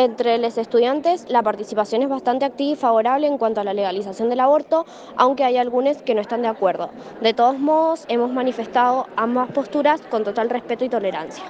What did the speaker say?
Entre los estudiantes la participación es bastante activa y favorable en cuanto a la legalización del aborto, aunque hay algunos que no están de acuerdo. De todos modos, hemos manifestado ambas posturas con total respeto y tolerancia.